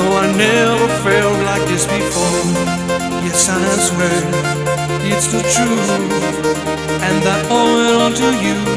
No, I never felt like this before. Yes, I swear it's the truth, and I owe it all to you.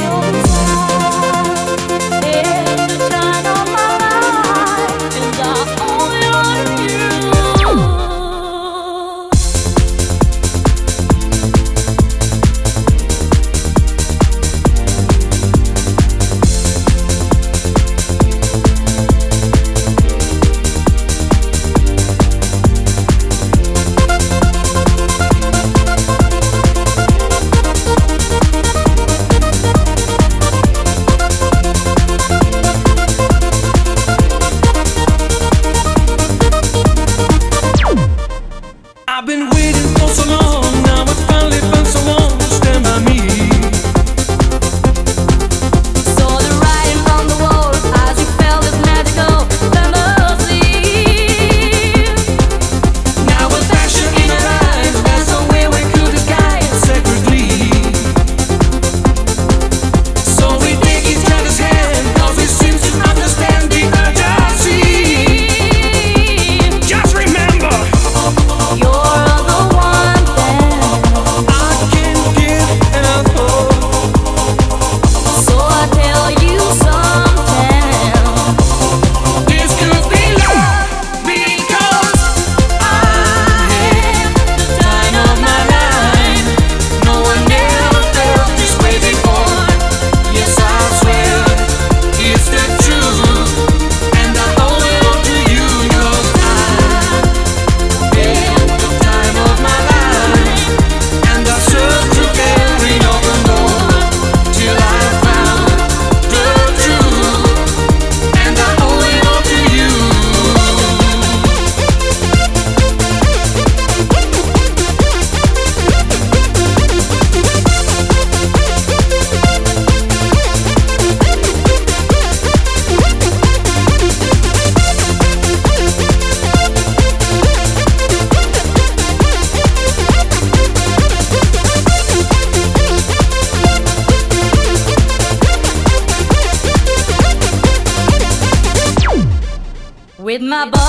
with my boy.